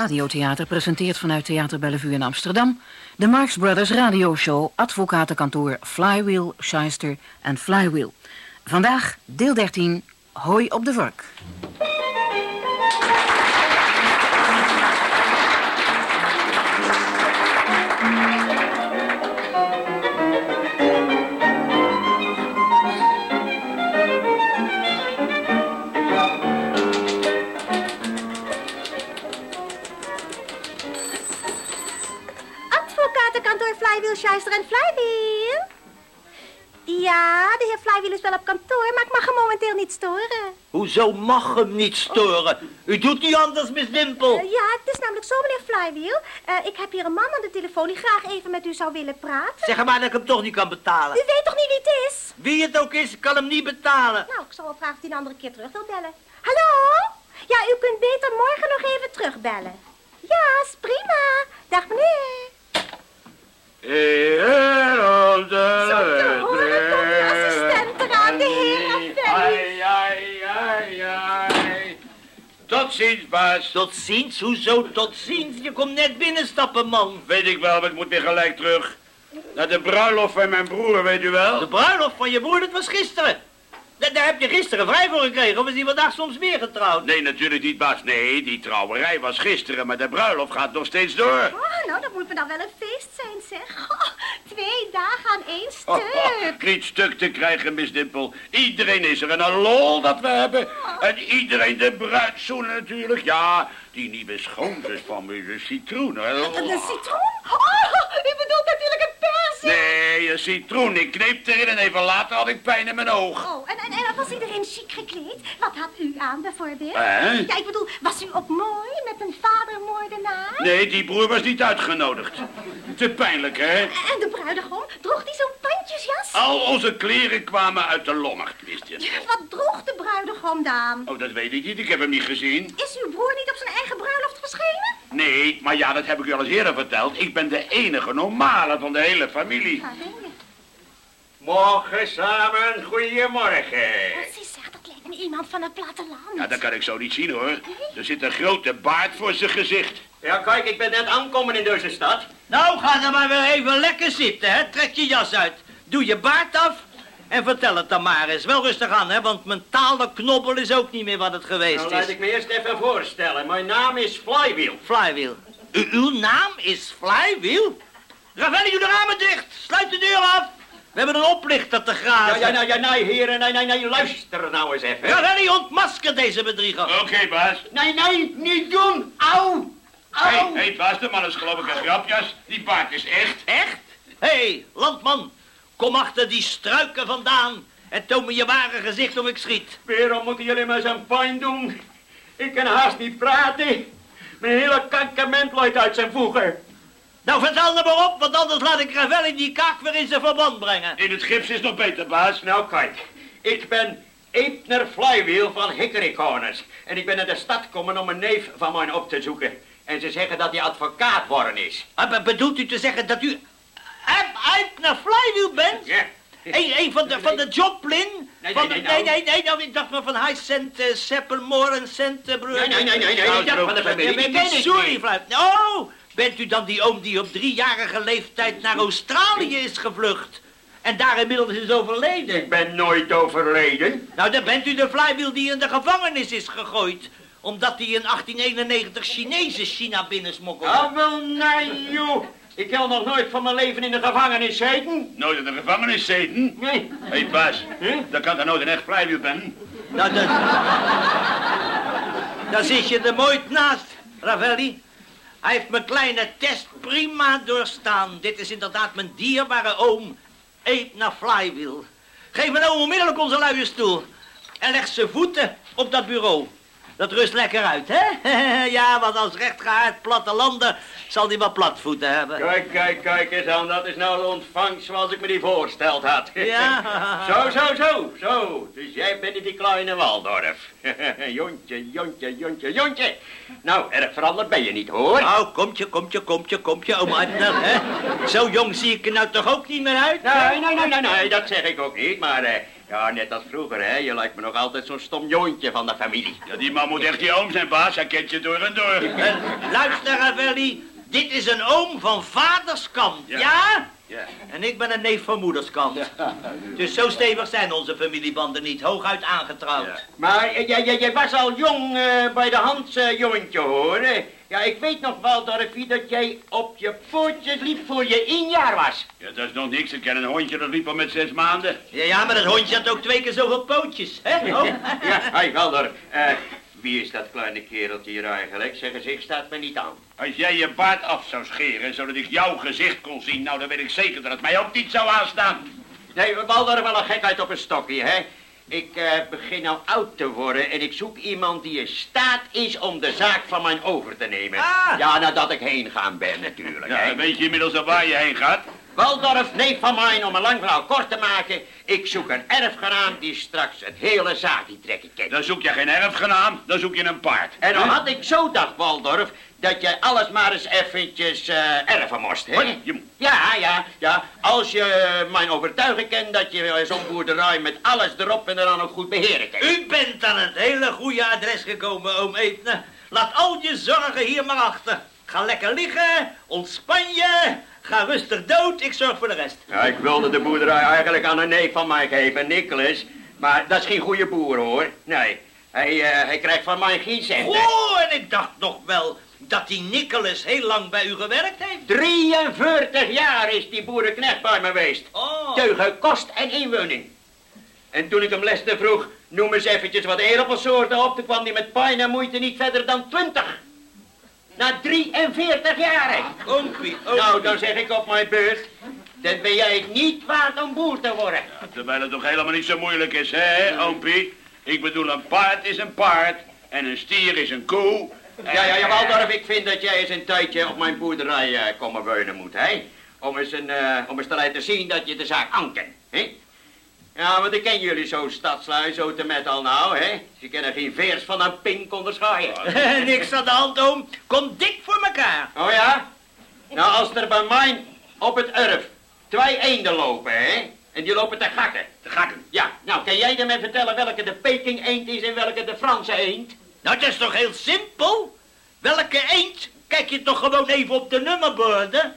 Radiotheater presenteert vanuit Theater Bellevue in Amsterdam... de Marx Brothers radioshow Advocatenkantoor Flywheel, Shyster en Flywheel. Vandaag deel 13, Hooi op de vork. Flywheel, en Flywheel. Ja, de heer Flywheel is wel op kantoor, maar ik mag hem momenteel niet storen. Hoezo mag hem niet storen? U doet niet anders, Miss Wimpel. Eh, ja, het is namelijk zo, meneer Flywheel. Eh, ik heb hier een man aan de telefoon die graag even met u zou willen praten. Zeg maar dat ik hem toch niet kan betalen. U weet toch niet wie het is? Wie het ook is, ik kan hem niet betalen. Nou, ik zal wel vragen of hij een andere keer terug wil bellen. Hallo? Ja, u kunt beter morgen nog even terugbellen. Ja, is prima. Dag meneer. Zo, te horen komt de assistent eraan, de heer Raffelli. Ai, ai, ai, ai. Tot ziens, baas. Tot ziens? Hoezo tot ziens? Je komt net binnenstappen, man. Weet ik wel, maar ik moet weer gelijk terug. Naar de bruiloft van mijn broer, weet u wel? De bruiloft van je broer, dat was gisteren. Da- Daar heb je gisteren vrij voor gekregen, of is die vandaag soms weer getrouwd? Nee, natuurlijk niet, baas. Nee, die trouwerij was gisteren, maar de bruiloft gaat nog steeds door. Oh, nou, dat moet me dan wel een feest zijn, zeg. Oh, twee dagen aan één Oh, stuk. niet stuk te krijgen, Miss Dimpel. Iedereen is er en een lol dat we hebben. En iedereen de bruid zoenen natuurlijk. Ja, die nieuwe schoonzus van me een citroen. Een citroen? Oh, u bedoelt natuurlijk Nee, een citroen. Ik kneep erin en even later had ik pijn in mijn oog. Oh, en, en, en was iedereen chic gekleed? Wat had u aan, bijvoorbeeld? Hè? Ja, ik bedoel, was u op mooi met een vadermoordenaar? Nee, die broer was niet uitgenodigd. Te pijnlijk, hè? En de bruidegom, droeg die zo'n pandjesjas? Al onze kleren kwamen uit de lommerd, Miss Dimpel. Wat droeg de bruidegom dan? Oh, dat weet ik niet. Ik heb hem niet gezien. Is uw broer niet op zijn eigen bruiloft verschenen? Nee, maar ja, dat heb ik u al eens eerder verteld. Ik ben de enige normale van de hele familie. Waar ben je? Morgen samen, goedemorgen. Precies, dat lijkt me iemand van het platteland. Ja, dat kan ik zo niet zien, hoor. Er zit een grote baard voor zijn gezicht. Ja, kijk, ik ben net aankomen in deze stad. Nou, ga dan maar weer even lekker zitten, hè. Trek je jas uit. Doe je baard af. En vertel het dan maar eens. Wel rustig aan, hè, want mijn talenknobbel is ook niet meer wat het geweest Nou, laat is. ik me eerst even voorstellen. Mijn naam is Flywheel. Flywheel. U- uw naam is Flywheel? Ravelli, doe de ramen dicht. Sluit de deur af. We hebben een oplichter te Ja, grazen. ja, ja, ja, nee, heren, nee, nee, nee, luister nou eens even. Ravelli, ontmasker deze bedrieger. Oké, baas. Nee, nee, niet doen. Au, Hé, au. hey, baas, de man is geloof ik een grapjas. Die baard is echt. Echt? Hé, hey, landman. Kom achter die struiken vandaan. En toon me je ware gezicht of ik schiet. Waarom moeten jullie me zo'n pijn doen? Ik kan haast niet praten. Mijn hele kankement loopt uit zijn voegen. Nou, vertel er maar op, want anders laat ik Ravelli die kaak weer in zijn verband brengen. In het gips is nog beter, baas. Nou, kijk. Ik ben Eepner Flywheel van Hickory Corners. En ik ben naar de stad gekomen om een neef van mij op te zoeken. En ze zeggen dat hij advocaat worden is. Be- bedoelt u te zeggen dat u uit naar Flywheel bent? Ja. Een van de, van de Joplin? Nee, van nee, de, nee, nee, nee, nee, nou, ik dacht maar van High Cent, uh, Seppelmore en Cent, uh, broer. Nee, nee, nee, nee, nee, Nou, ik dacht van de familie. Sorry. Fluit. Oh, bent u dan die oom die op driejarige leeftijd naar Australië is gevlucht? En daar inmiddels is overleden? Ik ben nooit overleden. Nou, dan bent u de flywheel die in de gevangenis is gegooid. Omdat hij in 1891 Chinese China binnensmokkelde. Ah, wel, nee, joh. Ik heb nog nooit van mijn leven in de gevangenis zitten. Nooit in de gevangenis zitten. Nee. Hé, hey, baas. Huh? Dan kan er nooit een echt vrijwiel ben. Nou, dan... dan zit je er mooi naast, Ravelli. Hij heeft mijn kleine test prima doorstaan. Dit is inderdaad mijn dierbare oom, Ape naar Flywheel. Geef me nou onmiddellijk onze luie stoel. En leg zijn voeten op dat bureau. Dat rust lekker uit, hè? ja, want als rechtgehaard plattelander zal hij wel platvoeten hebben. Kijk, kijk, kijk eens aan. Dat is nou de ontvangst zoals ik me die voorsteld had. Ja. zo, zo, zo, zo. Dus jij bent die kleine Waldorf. jontje, jontje, jontje, jontje. Nou, erg veranderd ben je niet, hoor. Nou, komtje, komtje, komtje, komtje, Adner, hè? Zo jong zie ik er nou toch ook niet meer uit? Nee, nee, nee, nee, nee, dat zeg ik ook niet. Maar eh, Ja, net als vroeger, hè. Je lijkt me nog altijd zo'n stom joontje van de familie. Ja, die man moet echt je oom zijn, baas. Hij kent je door en door. En luister, Ravelli. Dit is een oom van vaderskant, Ja. ja? Ja. En ik ben een neef van moederskant. Dus zo stevig zijn onze familiebanden niet. Hooguit aangetrouwd. Ja. Maar eh, jij, was al jong eh, bij de hand, eh, jongetje, hoor. Ja, ik weet nog wel, Dorothy, dat jij op je pootjes liep voor je één jaar was. Ja, dat is nog niks. Ik ken een hondje dat liep al met zes maanden. Ja, ja, maar dat hondje had ook twee keer zoveel pootjes, hè? Oh. Ja, hij wel. Eh, wie is dat kleine kereltje hier eigenlijk? Zijn gezicht staat me niet aan. Als jij je baard af zou scheren, zodat ik jouw gezicht kon zien, nou dan weet ik zeker dat het mij ook niet zou aanstaan. Nee, Waldorf wel een gekheid op een stokje, hè? Ik eh, begin nou oud te worden en ik zoek iemand die in staat is om de zaak van mijn over te nemen. Ah. Ja, nadat ik heen gaan ben natuurlijk, Ja, hè. weet je inmiddels al waar je heen gaat? Waldorf, neef van mij, om een lang verhaal kort te maken. Ik zoek een erfgenaam die straks het hele zaakje trekken kan. Dan zoek je geen erfgenaam, dan zoek je een paard. En dan had ik zo dacht, Waldorf, dat jij alles maar eens eventjes eh, erven moest, hè? Je- Ja, ja, ja. Als je mijn overtuiging kent dat je zo'n boerderij met alles erop en eraan ook goed beheren kan. U bent aan het hele goede adres gekomen, oom Eetne. Laat al je zorgen hier maar achter. Ga lekker liggen, ontspan je, ga rustig dood, ik zorg voor de rest. Ja, ik wilde de boerderij eigenlijk aan een neef van mij geven, Nicholas. Maar dat is geen goede boer, hoor. Nee, hij, eh, hij krijgt van mij geen cent. Oh, en ik dacht nog wel dat die Nicholas heel lang bij u gewerkt heeft. 43 jaar is die boerenknecht bij me geweest. Oh. Teugen kost en inwoning. En toen ik hem leste vroeg, noem eens eventjes wat aardappelsoorten op, toen kwam hij met pijn en moeite niet verder dan 20. Na 43 jaar, hè. Oompie, oompie. Nou, dan zeg ik op mijn beurt, dan ben jij het niet waard om boer te worden. Ja, terwijl het toch helemaal niet zo moeilijk is, hè, oompie? Ik bedoel, een paard is een paard en een stier is een koe. Ja, ja, ja, Waldorf, ik vind dat jij eens een tijdje op mijn boerderij eh, komen wonen moet, hè? Om eens, een, eh, om eens te laten zien dat je de zaak aan kent, hè? Ja, want ik ken jullie zo stadslui, zo te met al nou, hè? Ze kennen geen veers van een pink onderscheiden. Niks aan de hand, oom. Kom dik voor elkaar. Oh ja? Nou, als er bij mij op het erf twee eenden lopen, hè? En die lopen te gakken. De gakken. Ja, nou, kan jij mij vertellen welke de Peking eend is en welke de Franse eend? Nou, dat is toch heel simpel? Welke eend? Kijk je toch gewoon even op de nummerborden?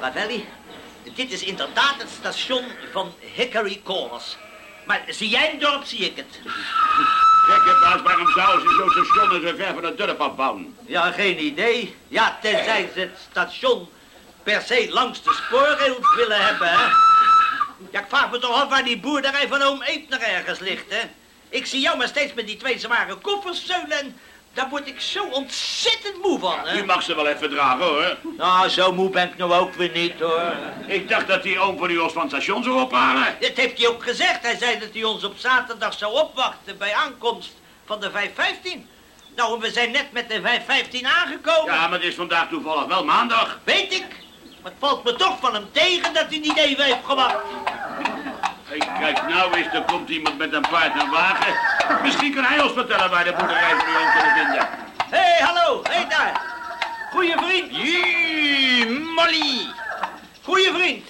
Ravelli, dit is inderdaad het station van Hickory Corners. Maar zie jij een dorp, zie ik het. Gekke baas, waarom zouden ze zo'n station zo ver van het dorp afbouwen? Ja, geen idee. Ja, tenzij ze het station per se langs de spoorrails willen hebben, hè. Ja, ik vraag me toch af waar die boerderij van oom Eetner ergens ligt, hè. Ik zie jou maar steeds met die twee zware koffers zeulen en daar word ik zo ontzettend moe van, hè. U mag ze wel even dragen, hoor. Nou, zo moe ben ik nou ook weer niet, hoor. Ik dacht dat die oom van u ons van het station zou ophalen. Dat heeft hij ook gezegd. Hij zei dat hij ons op zaterdag zou opwachten bij aankomst van de 515. Nou, we zijn net met de 515 aangekomen. Ja, maar het is vandaag toevallig wel maandag. Weet ik. Maar het valt me toch van hem tegen dat hij niet even heeft gewacht. Hey, kijk, nou eens, er komt iemand met een paard en wagen. Misschien kan hij ons vertellen waar de boerderij van u kunnen vinden. Hé, hey, hallo. Hé, hey, daar. Goeie vriend. Jee, Molly. Goeie vriend.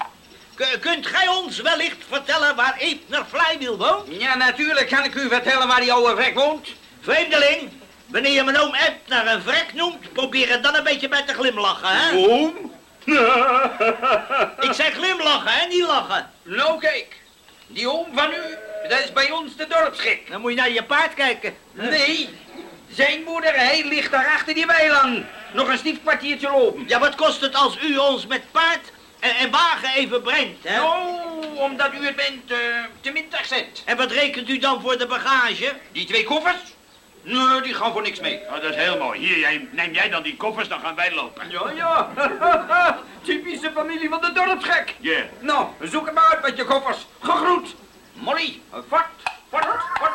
K- kunt gij ons wellicht vertellen waar Eetner Flywheel woont? Ja, natuurlijk kan ik u vertellen waar die oude vrek woont. Vreemdeling, wanneer je mijn oom Eetner een vrek noemt, probeer er dan een beetje bij te glimlachen, hè? Oom? Ik zeg glimlachen, hè, niet lachen. Nou, kijk. Die oom van u, dat is bij ons de dorpsgek. Dan moet je naar je paard kijken. Nee, zijn boerderij ligt daar achter die weiland. Nog een stief kwartiertje lopen. Ja, wat kost het als u ons met paard en, en wagen even brengt, hè? Oh, omdat u het bent uh, te mintig zet. En wat rekent u dan voor de bagage? Die twee koffers? Nee, die gaan voor niks mee. Oh, dat is heel mooi. Hier, jij, neem jij dan die koffers, dan gaan wij lopen. Ja, ja. Typische familie van de dorpsgek. Ja. Nou, zoek het maar uit met je koffers. Gegroet. Molly, wat, wat, wat.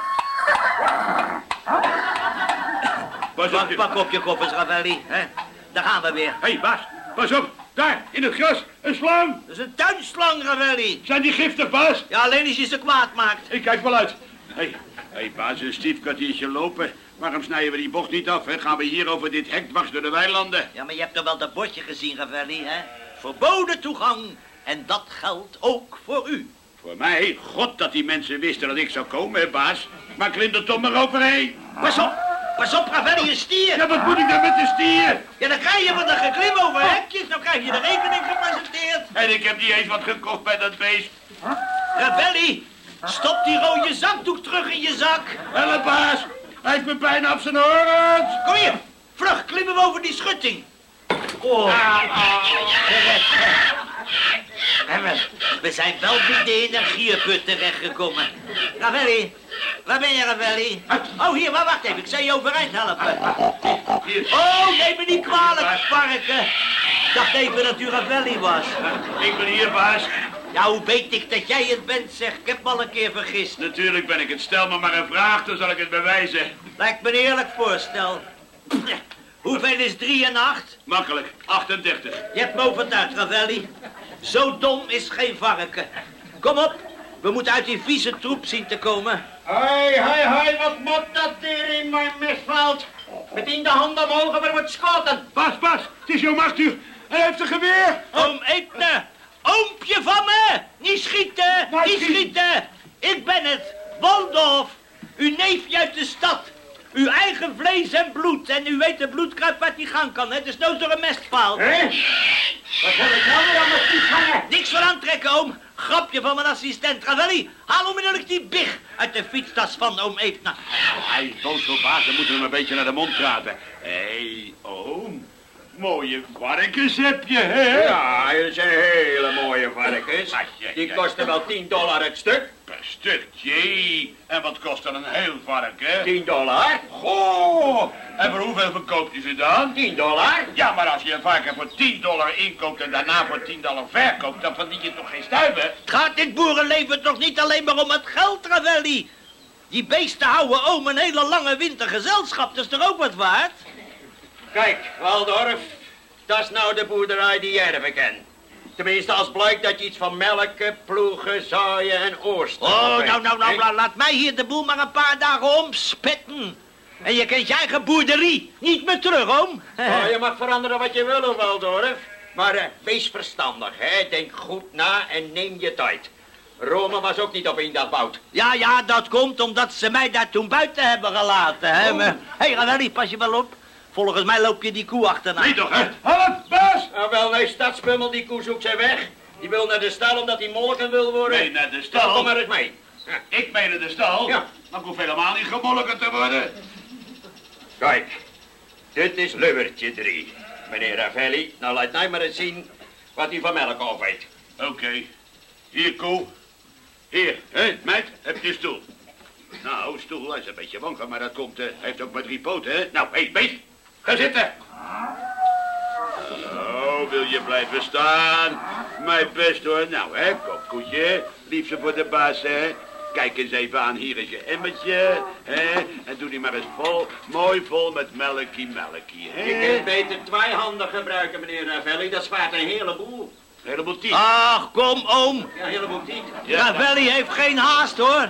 Pas op. Pak, pak op je koffers, Ravelli, hè? Daar gaan we weer. Hé, hey, baas, pas op. Daar, in het gras, een slang. Dat is een tuinslang, Ravelli. Zijn die giftig, baas? Ja, alleen als je ze kwaad maakt. Ik kijk wel uit. Hé, hey, hey, baas, een stief kwartiertje lopen. Waarom snijden we die bocht niet af, hè? Gaan we hier over dit hek dwars door de weilanden? Ja, maar je hebt toch wel dat bordje gezien, Ravelli, hè? Verboden toegang. En dat geldt ook voor u. Voor mij, god dat die mensen wisten dat ik zou komen, hè, baas. Maar klim er toch maar overheen. Pas op, pas op, Ravelli, een stier. Ja, wat moet ik dan met de stier? Ja, dan krijg je van een geklim over hekjes, dan krijg je de rekening gepresenteerd. En ik heb niet eens wat gekocht bij dat beest. Ravelli, stop die rode zakdoek terug in je zak. Help, baas. Hij heeft me bijna op zijn horens. Kom hier, vlug, klimmen we over die schutting. Oh, We zijn wel bij de energieput terechtgekomen. Ravelli, waar ben je, Ravelli? Oh, hier, maar wacht even, ik zal je overeind helpen. Oh, neem me niet kwalijk, varken. Ik dacht even dat u Ravelli was. Ik ben hier, baas. Ja, hoe weet ik dat jij het bent, zeg? Ik heb me al een keer vergist. Natuurlijk ben ik het. Stel me maar een vraag, dan zal ik het bewijzen. Lijkt me een eerlijk voorstel. Hoeveel is 3 en 8? Makkelijk. 38. Je hebt me overtuigd, Ravelli. Zo dom is geen varken. Kom op, we moeten uit die vieze troep zien te komen. Hoi, hoi, hoi, wat moet dat hier in mijn misveld? Meteen de handen omhoog, we moeten schoten. Baas, baas. Het is jouw Arthur. Hij heeft een geweer. Oom Eetne, oompje van me! Niet schieten, niet schiet- schieten! Ik ben het, Waldorf, uw neefje uit de stad. Uw eigen vlees en bloed. En u weet de bloedkruip wat die gang kan, hè? Dus nooit door een mestpaal. Hé? Wat heb ik nou weer aan mijn fiets hangen? Niks van aantrekken, oom. Grapje van mijn assistent. Ravelli, haal onmiddellijk die big uit de fietstas van oom Eetne. Hij is boos op baas. Dan moeten we hem een beetje naar de mond praten. Hé, hey, oom. Mooie varkens heb je, hè? Ja, dat zijn hele mooie varkens. Die kosten wel 10 dollar het stuk. Per stuk, jee. En wat kost dan een heel varken? 10 dollar? Goh! En voor hoeveel verkoopt je ze dan? 10 dollar? Ja, maar als je een varken voor 10 dollar inkoopt en daarna voor 10 dollar verkoopt, dan verdien je toch geen stuiver? Het gaat dit boerenleven toch niet alleen maar om het geld, Ravelli? Die beesten houden oom een hele lange winter gezelschap. Dat is toch ook wat waard? Kijk, Waldorf, dat is nou de boerderij die jij erven kent. Tenminste, als blijkt dat je iets van melken, ploegen, zaaien en oorsten Oh, weet. nou, nou, nou, la- laat mij hier de boel maar een paar dagen omspetten. En je kent je eigen boerderie niet meer terug, oom. Oh, je mag veranderen wat je wil, Waldorf. Maar eh, wees verstandig, hè. Denk goed na en neem je tijd. Rome was ook niet op één dag bouwd. Ja, ja, dat komt omdat ze mij daar toen buiten hebben gelaten, hè. Hé, hey, Ravelli, pas je wel op. Volgens mij loop je die koe achterna. Nee toch, hè? Help, baas! Nou, wel, nee, stadspummel, die koe zoekt zijn weg. Die wil naar de stal omdat hij molken wil worden. Nee, naar de stal. kom maar eens mee. Ja. Ik meen in de stal. Ja. Maar ik hoef helemaal niet gemolken te worden. Kijk, dit is Lubbertje 3. Meneer Ravelli, nou laat mij maar eens zien wat hij van melk af weet. Oké. Hier, koe. Hier, hè, meid, heb je een stoel. Nou, stoel, is een beetje wankel, maar dat komt, hij heeft ook maar drie poten, hè? Nou, hé, beest, ga zitten. Oh, wil je blijven staan? Mijn best hoor. Nou, hè, kom, koetje. Liefste voor de baas, hè. Kijk eens even aan, hier is je emmertje, hè. En doe die maar eens vol, mooi vol met melkie, melkie, hè. Je kunt beter twee handen gebruiken, meneer Ravelli. Dat spaart een heleboel. Helemaal tien. Ach, kom, oom. Ja, een heleboel tijd. Ja. Ravelli heeft geen haast, hoor.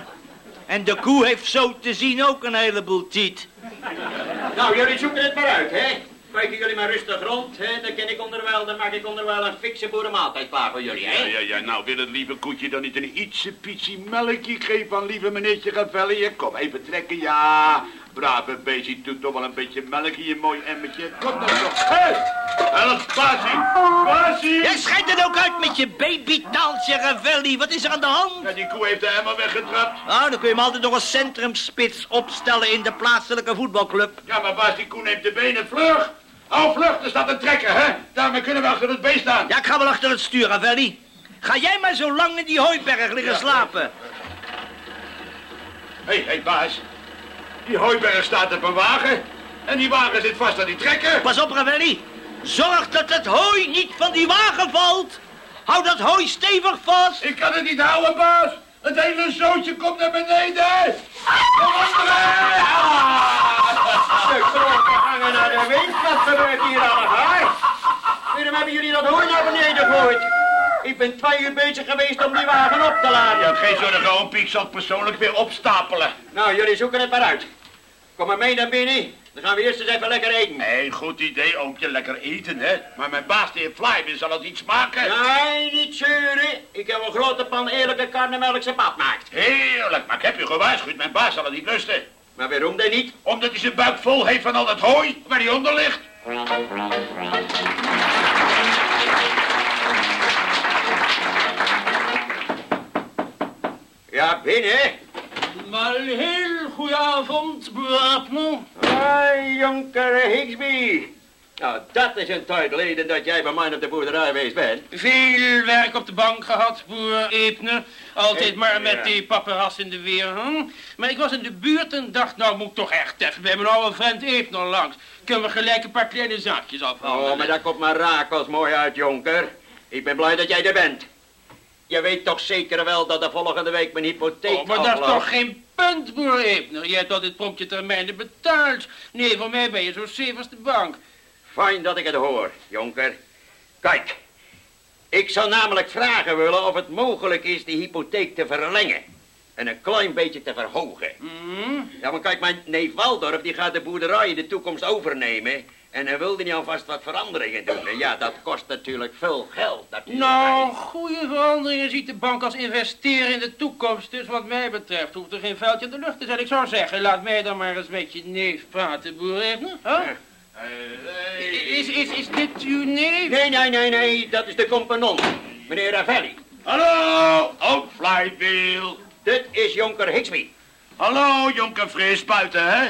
En de koe heeft zo te zien ook een heleboel tiet. Nou, jullie zoeken het maar uit, hè. Kijken jullie maar rustig rond, hè. Dan kan ik onderwijl, dan maak ik onderwijl een fikse boerenmaaltijd klaar voor jullie, hè. Ja, ja, ja, nou wil het lieve koetje dan niet een ietsje pietje melkje geven aan lieve meneertje Ravelli? Kom even trekken, ja. Brave beestje, doet toch wel een beetje melk in je mooi emmertje. Kom dan toch. Hé, hey, help, Basie. Basie. Jij schijnt het ook uit met je babytaaltje, Ravelli. Wat is er aan de hand? Ja, die koe heeft de emmer weggetrapt. Nou, dan kun je hem altijd nog als centrumspits opstellen in de plaatselijke voetbalclub. Ja, maar baas, die koe neemt de benen vlug. Hou vlug, er staat een trekker, hè. Daarmee kunnen we achter het beest staan. Ja, ik ga wel achter het stuur, Ravelli. Ga jij maar zo lang in die hooiberg liggen Ja. slapen. Hé, hé, hey, baas. Die hooiberg staat op een wagen. En die wagen zit vast aan die trekker. Pas op, Ravelli. Zorg dat het hooi niet van die wagen valt. Hou dat hooi stevig vast. Ik kan het niet houden, baas. Het hele zootje komt naar beneden. Kom onderuit. Ah. Stuk grote hangen naar de wind. Wat gebeurt hier allemaal? Waarom hebben jullie dat hooi naar beneden gegooid? Ik ben twee uur bezig geweest om die wagen op te Je laden. hebt geen zorgen, oom Piek zal het persoonlijk weer opstapelen. Nou, jullie zoeken het maar uit. Kom maar mee naar binnen. Dan gaan we eerst eens even lekker eten. Nee, goed idee, oompje. Lekker eten, hè. Maar mijn baas, de heer Flyman, zal het iets maken? Nee, niet zeuren. Ik heb een grote pan eerlijke karnemelk zijn pap maakt. Heerlijk, maar ik heb u gewaarschuwd. Mijn baas zal het niet lusten. Maar waarom dan niet? Omdat hij zijn buik vol heeft van al dat hooi waar hij onder ligt. Ja, binnen. Maar een heel goede avond, Brapno. Hoi, jonker Higsby. Nou, dat is een tijd geleden dat jij bij mij op de boerderij geweest bent. Veel werk op de bank gehad, boer Eepner. Altijd Ik- maar met ja. die paparas in de weer. Hm? Maar ik was in de buurt en dacht, nou moet ik toch echt even bij mijn oude vriend Eepner langs. Kunnen we gelijk een paar kleine zaakjes afhandelen. Oh, maar dat komt maar rakels mooi uit, jonker. Ik ben blij dat jij er bent. Je weet toch zeker wel dat de volgende week mijn hypotheek Oh, maar dat is toch geen punt, boer Eepner. Je hebt al dit promptje termijnen betaald. Nee, voor mij ben je zo safe als de bank. Fijn dat ik het hoor, jonker. Kijk, ik zou namelijk vragen willen of het mogelijk is die hypotheek te verlengen. En een klein beetje te verhogen. Hm? Ja, maar kijk, mijn neef Waldorf die gaat de boerderij in de toekomst overnemen. En hij wilde niet alvast wat veranderingen doen. En ja, dat kost natuurlijk veel geld. natuurlijk. Nou, goede veranderingen ziet de bank als investeren in de toekomst. Dus wat mij betreft hoeft er geen vuiltje in de lucht te zijn. Ik zou zeggen, laat mij dan maar eens met je neef praten, boer. Huh? Is, is, is dit uw neef? Nee, nee, nee, nee, dat is de compagnon. Meneer Ravelli. Hallo, oud Flywheel. Dit is jonker Higsby. Hallo, jonker Fris, buiten, hè?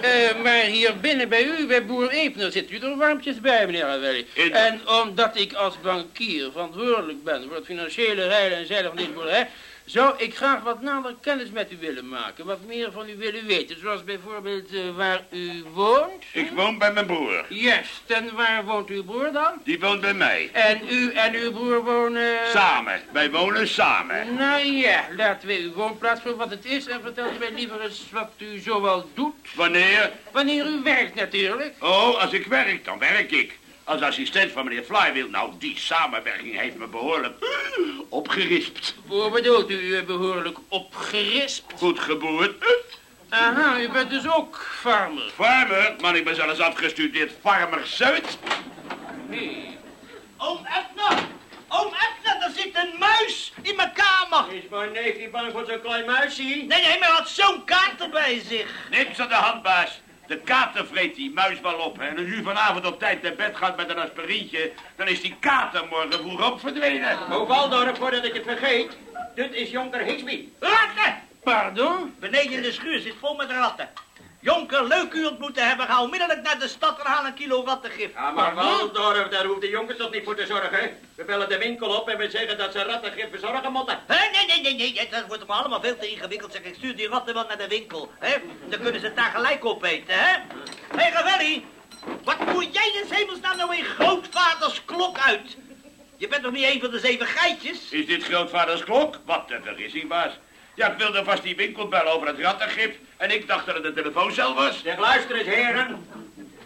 Eh, maar hier binnen bij u, bij boer Eepner, zit u er warmpjes bij, meneer Ravelli. In- En omdat ik als bankier verantwoordelijk ben voor het financiële rijden en zeilen van deze boerderij... zou ik graag wat nader kennis met u willen maken. Wat meer van u willen weten. Zoals bijvoorbeeld eh, waar u woont. Ik woon bij mijn broer. Juist. En waar woont uw broer dan? Die woont bij mij. En u en uw broer wonen... Samen. Wij wonen samen. Nou ja, laten we uw woonplaats voor wat het is en vertelt u mij liever eens wat u zoal doet. Wanneer? Wanneer u werkt natuurlijk. Oh, als ik werk, dan werk ik. Als assistent van meneer Flywheel. Nou, die samenwerking heeft me behoorlijk opgerispt. Hoe bedoelt u u behoorlijk opgerispt? Goed geboerd. Aha, u bent dus ook farmer. Farmer, man, ik ben zelfs afgestudeerd farmer Zuid. Nee. Oom Edna! Oom Edna, er zit een muis in mijn kamer. Is mijn neef niet bang voor zo'n klein muisje? Nee, nee, maar hij had zo'n kaart bij zich. Niks aan de hand, baas. De kater vreet die muis wel op. hè. En als u vanavond op tijd naar bed gaat met een aspirintje... dan is die kater morgen vroeg ook verdwenen. Oh, Waldorf, voordat ik het vergeet. Dit is jonker Higsby. Ratten! Pardon? Beneden in de schuur zit vol met ratten. Jonker, leuk u ontmoet te hebben. Ga onmiddellijk naar de stad en haal een kilo rattengif. Ja, maar Waldorf, daar hoeft de jonker toch niet voor te zorgen. We bellen de winkel op en we zeggen dat ze rattengif bezorgen moeten. Hè? Nee, nee, nee, nee, dat wordt me allemaal veel te ingewikkeld. Zeg, ik stuur die ratten wel naar de winkel. Hè? Dan kunnen ze het daar gelijk opeten, hè? Hé, hey, Ravelli, wat moet jij in hemelsnaam nou in grootvaders klok uit? Je bent nog niet een van de zeven geitjes? Is dit grootvaders klok? Wat een vergissing, baas. Ja, ik wilde vast die winkel bellen over het rattengif. En ik dacht dat het een telefooncel was. Zeg, luister eens, heren.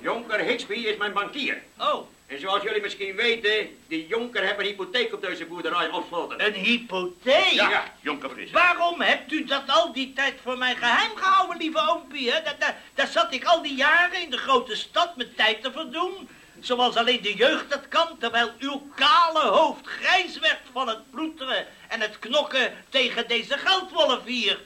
Jonker Higsby is mijn bankier. Oh, En zoals jullie misschien weten, die jonker heeft een hypotheek op deze boerderij afgesloten. een hypotheek? Ja, jonker Fris. Waarom hebt u dat al die tijd voor mij geheim gehouden, lieve oompie? Hè? Daar, daar, daar zat ik al die jaren in de grote stad mijn tijd te verdoen. Zoals alleen de jeugd dat kan, terwijl uw kale hoofd grijs werd van het ploeteren en het knokken tegen deze geldwolf hier.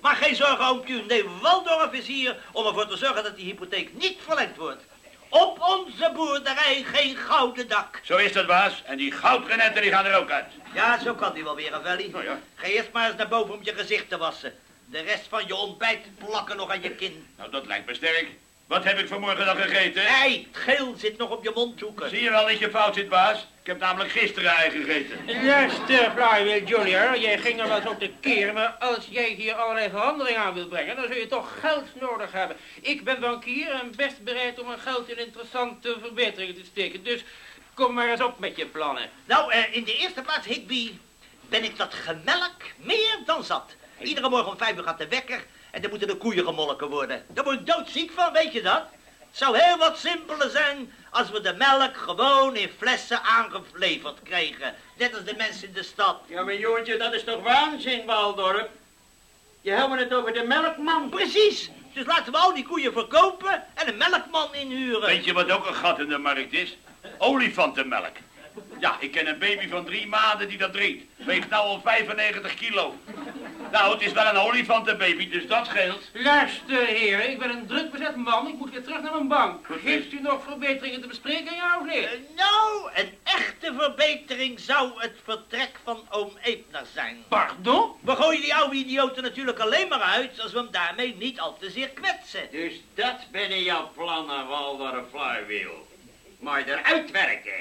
Maar geen zorgen, oompje, nee, Waldorf is hier om ervoor te zorgen dat die hypotheek niet verlengd wordt. Op onze boerderij geen gouden dak. Zo is dat, baas. En die goudrenetten die gaan er ook uit. Ja, zo kan die wel weer, Ravelli. Nou ja. Ga eerst maar eens naar boven om je gezicht te wassen. De rest van je ontbijt plakken nog aan je kin. Nou, dat lijkt me sterk. Wat heb ik vanmorgen dan gegeten? Nee, het geel zit nog op je mondhoeken. Zie je wel dat je fout zit, baas? Ik heb namelijk gisteren ei gegeten. Luister, Flywheel Junior, jij ging er wel eens op de keer, maar als jij hier allerlei veranderingen aan wilt brengen, dan zul je toch geld nodig hebben. Ik ben bankier en best bereid om mijn geld in interessante verbeteringen te steken, dus kom maar eens op met je plannen. Nou, eh, in de eerste plaats, Higby, ben ik dat gemelk meer dan zat. Iedere morgen om vijf uur gaat de wekker en dan moeten de koeien gemolken worden. Daar word ik doodziek van, weet je dat? Het zou heel wat simpeler zijn als we de melk gewoon in flessen aangeleverd kregen. Net als de mensen in de stad. Ja, maar jongetje, dat is toch waanzin, Waldorp? Je hebt me het over de melkman. Precies. Dus laten we al die koeien verkopen en een melkman inhuren. Weet je wat ook een gat in de markt is? Olifantenmelk. Ja, ik ken een baby van drie maanden die dat drinkt. Weegt nou al 95 kilo. Nou, het is wel een olifantenbaby, dus dat scheelt. Luister, heren, ik ben een druk bezet man. Ik moet weer terug naar mijn bank. Goed, Heeft u nog verbeteringen te bespreken, ja of nee? Eh, nou, een echte verbetering zou het vertrek van oom Eepner zijn. Pardon? We gooien die oude idioten natuurlijk alleen maar uit als we hem daarmee niet al te zeer kwetsen. Dus dat binnen jouw plannen, Waldorf Flywheel. Maar eruit werken.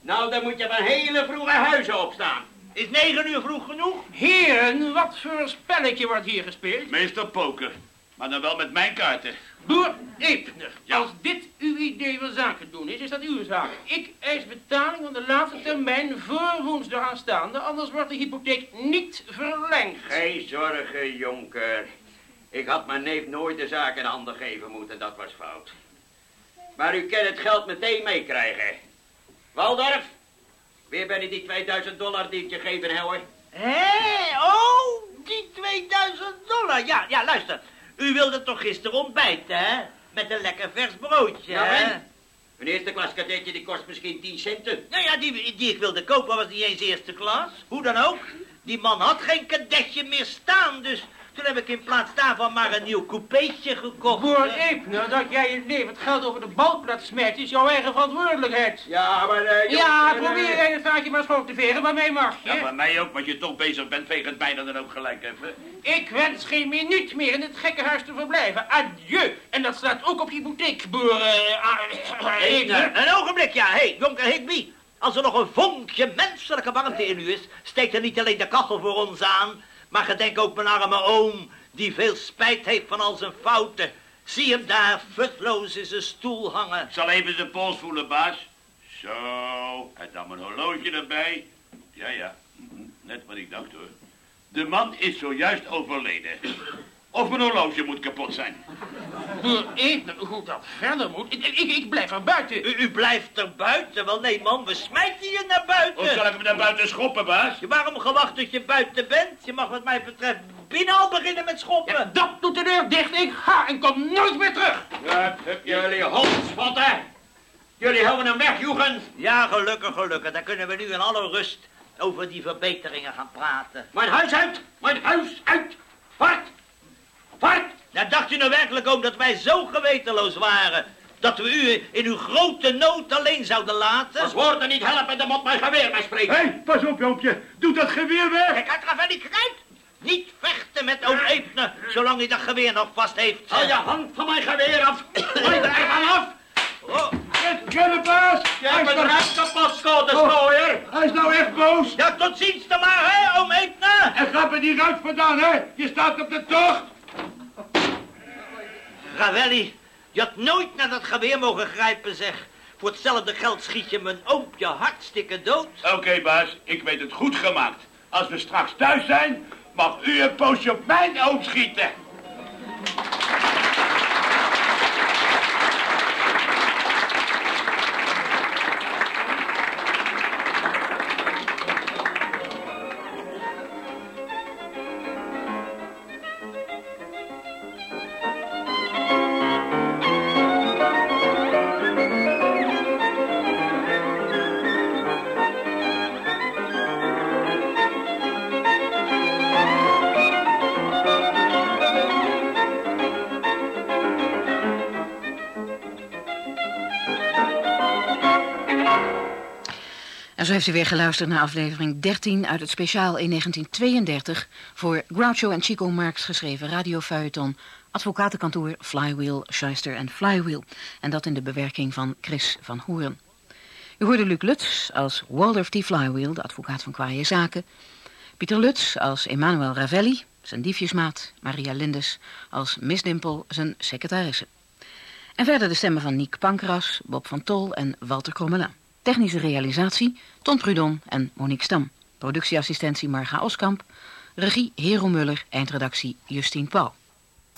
Nou, dan moet je van hele vroege huizen opstaan. Is negen uur vroeg genoeg? Heren, wat voor een spelletje wordt hier gespeeld? Meestal poker. Maar dan wel met mijn kaarten. Boer Eepner, Ja. als dit uw idee van zaken doen is, is dat uw zaak. Ik eis betaling van de laatste termijn voor woensdag aanstaande, anders wordt de hypotheek niet verlengd. Geen zorgen, jonker. Ik had mijn neef nooit de zaak in handen geven moeten, dat was fout. Maar u kan het geld meteen meekrijgen. Waldorf, weer ben je die 2000 dollar die ik je geven helder? Hé, oh, die 2000 dollar. Ja, ja, luister. U wilde toch gisteren ontbijten, hè? Met een lekker vers broodje, Nou, hè? en? Een eerste klas kadetje die kost misschien 10 centen. Nou ja, die, die ik wilde kopen was niet eens eerste klas. Hoe dan ook. Die man had geen kadetje meer staan, dus toen heb ik in plaats daarvan maar een nieuw coupeetje gekocht. Boer Eh, Eepner, dat jij je leven het geld over de balk laat smijten, is jouw eigen verantwoordelijkheid. Ja, maar... eh, Ja, jonker, probeer eh, jij het vaatje maar schoon te vegen, maar mij mag Ja, je. bij mij ook, want je toch bezig bent, veeg het mij dan ook gelijk even. Ik wens geen minuut meer in het gekkenhuis te verblijven. Adieu. En dat staat ook op je hypotheek, boer eh, eh, Eepner. Een ogenblik, ja. Hé, hey, jonker Higby. Als er nog een vonkje menselijke warmte in u is, steekt er niet alleen de kachel voor ons aan, maar gedenk ook mijn arme oom, die veel spijt heeft van al zijn fouten. Zie hem daar futloos in zijn stoel hangen. Ik zal even zijn pols voelen, baas. Zo, hij nam een horloge erbij. Ja, ja, mhm, net wat ik dacht hoor. De man is zojuist overleden. Of mijn horloge moet kapot zijn. Eepner, hoe dat verder moet, ik, ik, ik blijf er buiten. U, u blijft er buiten. Wel nee, man, we smijten je naar Of buiten. zal ik hem naar buiten schoppen, baas? Je waarom gewacht tot je buiten bent? Je mag wat mij betreft binnen al beginnen met schoppen. Ja, dat doet de deur dicht. Ik ga en kom nooit meer terug. Ja, jullie hondspotten. Jullie houden hem weg, Joegen. Ja, gelukkig, gelukkig. Dan kunnen we nu in alle rust over die verbeteringen gaan praten. Mijn huis uit. Mijn huis uit. Vart. Ja, dacht u nou werkelijk ook dat wij zo gewetenloos waren... dat we u in uw grote nood alleen zouden laten? Als woorden niet helpen, dan moet mijn geweer mij spreken. Hé, hey, pas op, Joompje. Doe dat geweer weg. Kijk uit, Ravelli, kijk uit! Niet vechten met oom Eepner, zolang hij dat geweer nog vast heeft. Haal je hand van mijn geweer af. Gooi er ervan af. Oh, Ken baas. Je hebt het ruim kapot, schooier. Hij is nou echt boos. ja, tot ziens dan maar, hè, oom Eepner! En gaat me die ruit vandaan, hè? Je staat op de tocht. Ravelli, je had nooit naar dat geweer mogen grijpen, zeg. Voor hetzelfde geld schiet je mijn oompje hartstikke dood. Oké, baas. Ik weet het goed gemaakt. Als we straks thuis zijn, mag u een poosje op mijn oom schieten. En zo heeft u weer geluisterd naar aflevering 13 uit het speciaal in 1932 voor Groucho en Chico Marx geschreven radiofeuilleton Advocatenkantoor Flywheel, Schuster en Flywheel. En dat in de bewerking van Chris van Hoorn. U hoorde Luc Lutz als Waldorf T. Flywheel, de advocaat van kwaaie zaken. Pieter Lutz als Emmanuel Ravelli, zijn diefjesmaat. Maria Lindes als Miss Dimple, zijn secretaresse. En verder de stemmen van Niek Pankras, Bob van Tol en Walter Krommelin. Technische realisatie Ton Prudon en Monique Stam. Productieassistentie Marga Oskamp. Regie Hero Muller, eindredactie Justine Pauw.